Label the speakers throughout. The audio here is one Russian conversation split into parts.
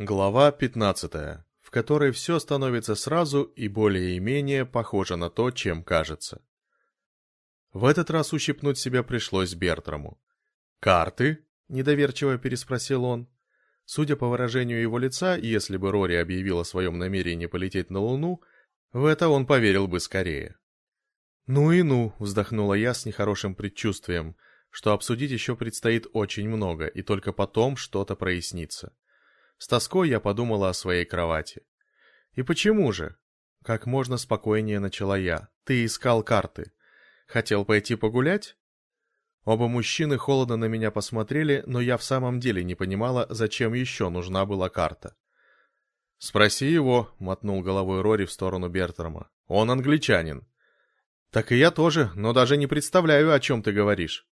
Speaker 1: Глава 15, в которой все становится сразу и более-менее похоже на то, чем кажется. В этот раз ущипнуть себя пришлось Бертраму. «Карты?» — недоверчиво переспросил он. Судя по выражению его лица, если бы Рори объявил о своем намерении полететь на Луну, в это он поверил бы скорее. «Ну и ну», — вздохнула я с нехорошим предчувствием, что обсудить еще предстоит очень много, и только потом что-то прояснится. С тоской я подумала о своей кровати. «И почему же?» Как можно спокойнее начала я. «Ты искал карты. Хотел пойти погулять?» Оба мужчины холодно на меня посмотрели, но я в самом деле не понимала, зачем еще нужна была карта. «Спроси его», — мотнул головой Рори в сторону Бертрама. «Он англичанин». «Так и я тоже, но даже не представляю, о чем ты говоришь».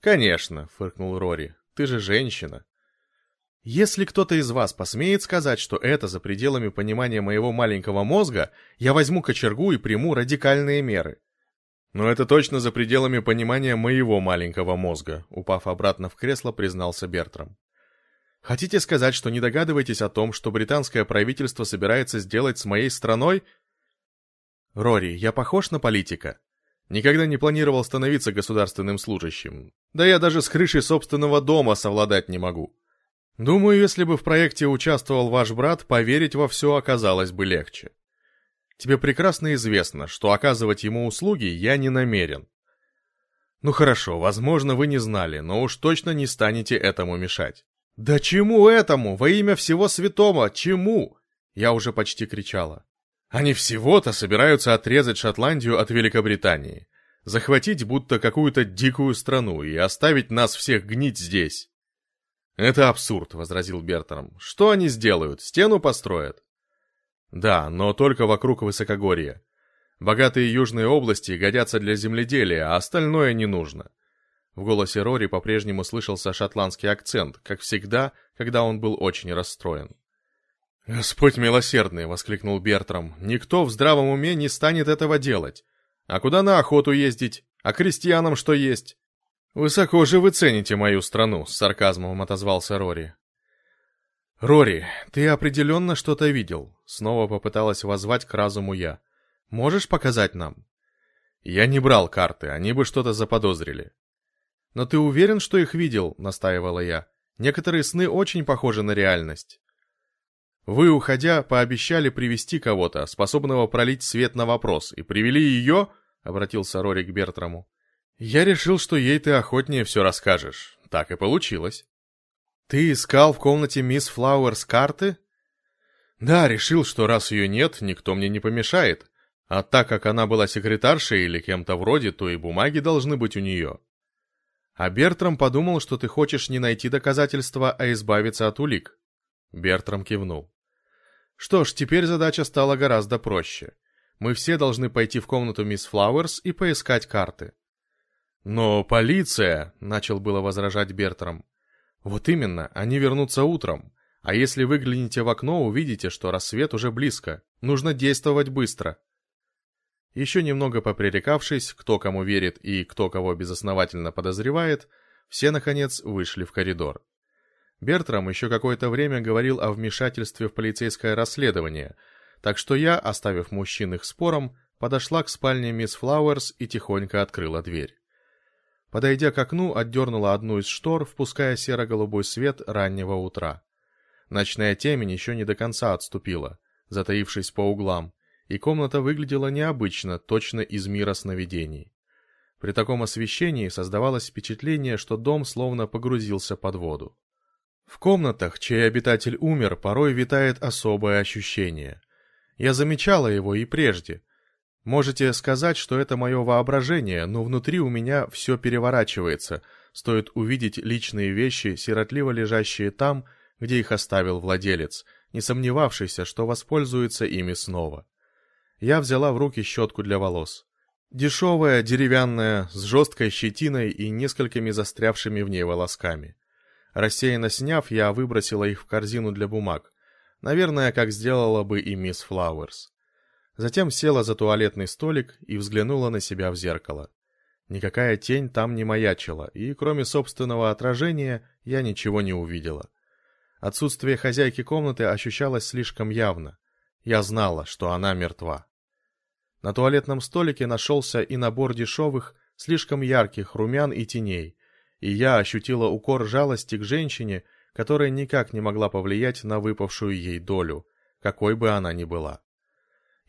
Speaker 1: «Конечно», — фыркнул Рори. «Ты же женщина». Если кто-то из вас посмеет сказать, что это за пределами понимания моего маленького мозга, я возьму кочергу и приму радикальные меры. Но это точно за пределами понимания моего маленького мозга, упав обратно в кресло, признался Бертрам. Хотите сказать, что не догадываетесь о том, что британское правительство собирается сделать с моей страной? Рори, я похож на политика? Никогда не планировал становиться государственным служащим. Да я даже с крышей собственного дома совладать не могу. Думаю, если бы в проекте участвовал ваш брат, поверить во все оказалось бы легче. Тебе прекрасно известно, что оказывать ему услуги я не намерен. Ну хорошо, возможно, вы не знали, но уж точно не станете этому мешать. Да чему этому? Во имя всего святого, чему? Я уже почти кричала. Они всего-то собираются отрезать Шотландию от Великобритании, захватить будто какую-то дикую страну и оставить нас всех гнить здесь. «Это абсурд», — возразил Бертрам. «Что они сделают? Стену построят?» «Да, но только вокруг высокогорья. Богатые южные области годятся для земледелия, а остальное не нужно». В голосе Рори по-прежнему слышался шотландский акцент, как всегда, когда он был очень расстроен. «Господь милосердный!» — воскликнул Бертрам. «Никто в здравом уме не станет этого делать. А куда на охоту ездить? А крестьянам что есть? «Высоко же вы цените мою страну», — с сарказмом отозвался Рори. «Рори, ты определенно что-то видел», — снова попыталась воззвать к разуму я. «Можешь показать нам?» «Я не брал карты, они бы что-то заподозрили». «Но ты уверен, что их видел?» — настаивала я. «Некоторые сны очень похожи на реальность». «Вы, уходя, пообещали привести кого-то, способного пролить свет на вопрос, и привели ее?» — обратился Рори к Бертраму. Я решил, что ей ты охотнее все расскажешь. Так и получилось. Ты искал в комнате мисс Флауэрс карты? Да, решил, что раз ее нет, никто мне не помешает. А так как она была секретаршей или кем-то вроде, то и бумаги должны быть у нее. А Бертрам подумал, что ты хочешь не найти доказательства, а избавиться от улик. Бертрам кивнул. Что ж, теперь задача стала гораздо проще. Мы все должны пойти в комнату мисс Флауэрс и поискать карты. «Но полиция!» — начал было возражать Бертрам. «Вот именно, они вернутся утром. А если выглянете в окно, увидите, что рассвет уже близко. Нужно действовать быстро». Еще немного попререкавшись, кто кому верит и кто кого безосновательно подозревает, все, наконец, вышли в коридор. Бертрам еще какое-то время говорил о вмешательстве в полицейское расследование, так что я, оставив мужчин их спором, подошла к спальне мисс Флауэрс и тихонько открыла дверь. Подойдя к окну, отдернула одну из штор, впуская серо-голубой свет раннего утра. Ночная темень еще не до конца отступила, затаившись по углам, и комната выглядела необычно, точно из мира сновидений. При таком освещении создавалось впечатление, что дом словно погрузился под воду. В комнатах, чей обитатель умер, порой витает особое ощущение. Я замечала его и прежде, Можете сказать, что это мое воображение, но внутри у меня все переворачивается, стоит увидеть личные вещи, сиротливо лежащие там, где их оставил владелец, не сомневавшийся, что воспользуется ими снова. Я взяла в руки щетку для волос. Дешевая, деревянная, с жесткой щетиной и несколькими застрявшими в ней волосками. Рассеянно сняв, я выбросила их в корзину для бумаг. Наверное, как сделала бы и мисс Флауэрс. Затем села за туалетный столик и взглянула на себя в зеркало. Никакая тень там не маячила, и кроме собственного отражения я ничего не увидела. Отсутствие хозяйки комнаты ощущалось слишком явно. Я знала, что она мертва. На туалетном столике нашелся и набор дешевых, слишком ярких румян и теней, и я ощутила укор жалости к женщине, которая никак не могла повлиять на выпавшую ей долю, какой бы она ни была.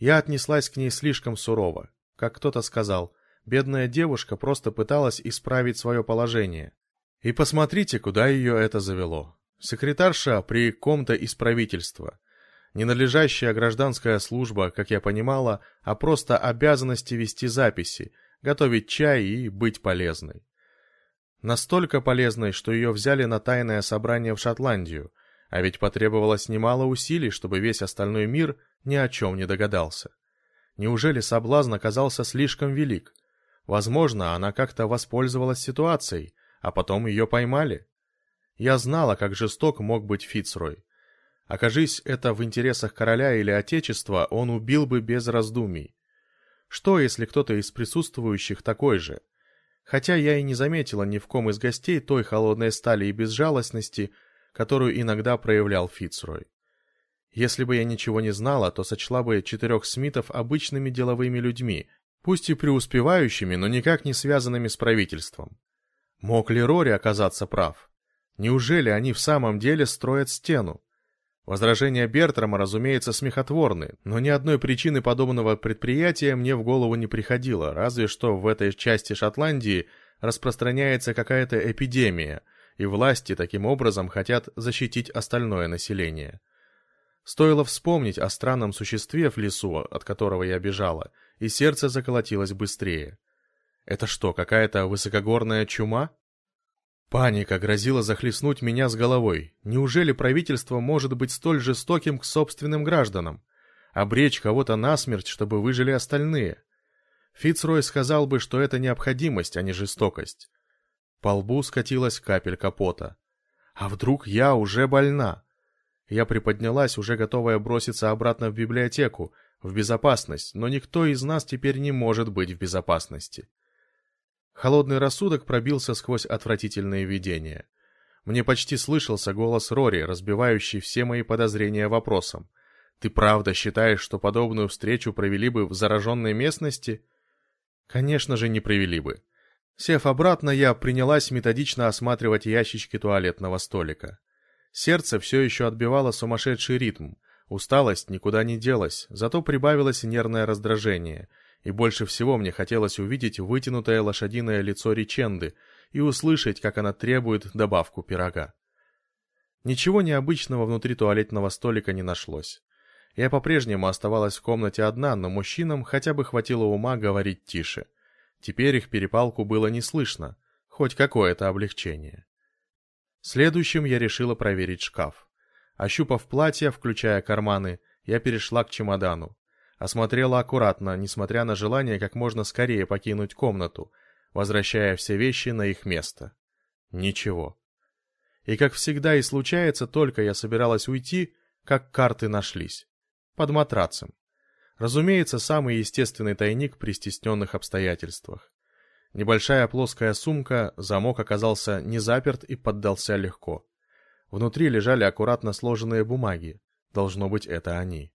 Speaker 1: Я отнеслась к ней слишком сурово. Как кто-то сказал, бедная девушка просто пыталась исправить свое положение. И посмотрите, куда ее это завело. Секретарша при ком-то из правительства. Ненадлежащая гражданская служба, как я понимала, а просто обязанности вести записи, готовить чай и быть полезной. Настолько полезной, что ее взяли на тайное собрание в Шотландию, а ведь потребовалось немало усилий, чтобы весь остальной мир ни о чем не догадался. Неужели соблазн оказался слишком велик? Возможно, она как-то воспользовалась ситуацией, а потом ее поймали. Я знала, как жесток мог быть Фицрой. Окажись это в интересах короля или отечества, он убил бы без раздумий. Что, если кто-то из присутствующих такой же? Хотя я и не заметила ни в ком из гостей той холодной стали и безжалостности, которую иногда проявлял Фицрой. Если бы я ничего не знала, то сочла бы четырех Смитов обычными деловыми людьми, пусть и преуспевающими, но никак не связанными с правительством. Мог ли Рори оказаться прав? Неужели они в самом деле строят стену? Возражения Бертрама, разумеется, смехотворны, но ни одной причины подобного предприятия мне в голову не приходило, разве что в этой части Шотландии распространяется какая-то эпидемия, и власти таким образом хотят защитить остальное население. Стоило вспомнить о странном существе в лесу, от которого я бежала, и сердце заколотилось быстрее. Это что, какая-то высокогорная чума? Паника грозила захлестнуть меня с головой. Неужели правительство может быть столь жестоким к собственным гражданам? Обречь кого-то насмерть, чтобы выжили остальные? Фицрой сказал бы, что это необходимость, а не жестокость. По лбу скатилась капелька пота. А вдруг я уже больна? Я приподнялась, уже готовая броситься обратно в библиотеку, в безопасность, но никто из нас теперь не может быть в безопасности. Холодный рассудок пробился сквозь отвратительные видения. Мне почти слышался голос Рори, разбивающий все мои подозрения вопросом. «Ты правда считаешь, что подобную встречу провели бы в зараженной местности?» «Конечно же, не провели бы». Сев обратно, я принялась методично осматривать ящички туалетного столика. Сердце все еще отбивало сумасшедший ритм. Усталость никуда не делась, зато прибавилось нервное раздражение — и больше всего мне хотелось увидеть вытянутое лошадиное лицо Риченды и услышать, как она требует добавку пирога. Ничего необычного внутри туалетного столика не нашлось. Я по-прежнему оставалась в комнате одна, но мужчинам хотя бы хватило ума говорить тише. Теперь их перепалку было не слышно, хоть какое-то облегчение. Следующим я решила проверить шкаф. Ощупав платье, включая карманы, я перешла к чемодану. Осмотрела аккуратно, несмотря на желание как можно скорее покинуть комнату, возвращая все вещи на их место. Ничего. И как всегда и случается, только я собиралась уйти, как карты нашлись. Под матрацем. Разумеется, самый естественный тайник при стесненных обстоятельствах. Небольшая плоская сумка, замок оказался не заперт и поддался легко. Внутри лежали аккуратно сложенные бумаги. Должно быть, это они.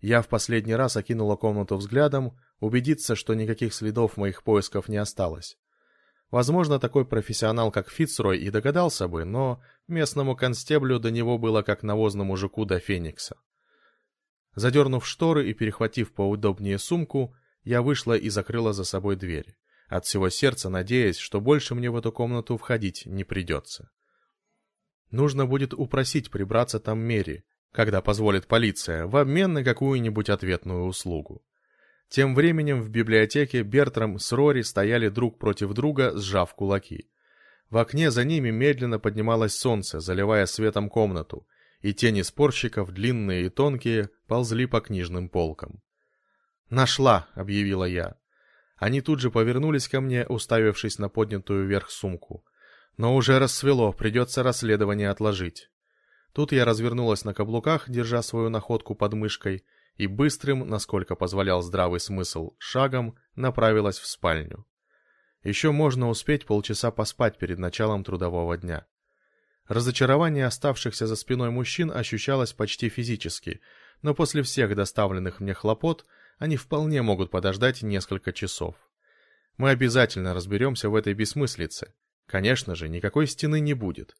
Speaker 1: Я в последний раз окинула комнату взглядом, убедиться, что никаких следов моих поисков не осталось. Возможно, такой профессионал, как Фицрой, и догадался бы, но местному констеблю до него было как навозному жуку до Феникса. Задернув шторы и перехватив поудобнее сумку, я вышла и закрыла за собой дверь, от всего сердца надеясь, что больше мне в эту комнату входить не придется. Нужно будет упросить прибраться там Мери, когда позволит полиция, в обмен на какую-нибудь ответную услугу. Тем временем в библиотеке Бертрам с Рори стояли друг против друга, сжав кулаки. В окне за ними медленно поднималось солнце, заливая светом комнату, и тени спорщиков, длинные и тонкие, ползли по книжным полкам. «Нашла!» — объявила я. Они тут же повернулись ко мне, уставившись на поднятую вверх сумку. «Но уже рассвело, придется расследование отложить». Тут я развернулась на каблуках, держа свою находку под мышкой, и быстрым, насколько позволял здравый смысл, шагом направилась в спальню. Еще можно успеть полчаса поспать перед началом трудового дня. Разочарование оставшихся за спиной мужчин ощущалось почти физически, но после всех доставленных мне хлопот они вполне могут подождать несколько часов. Мы обязательно разберемся в этой бессмыслице. Конечно же, никакой стены не будет.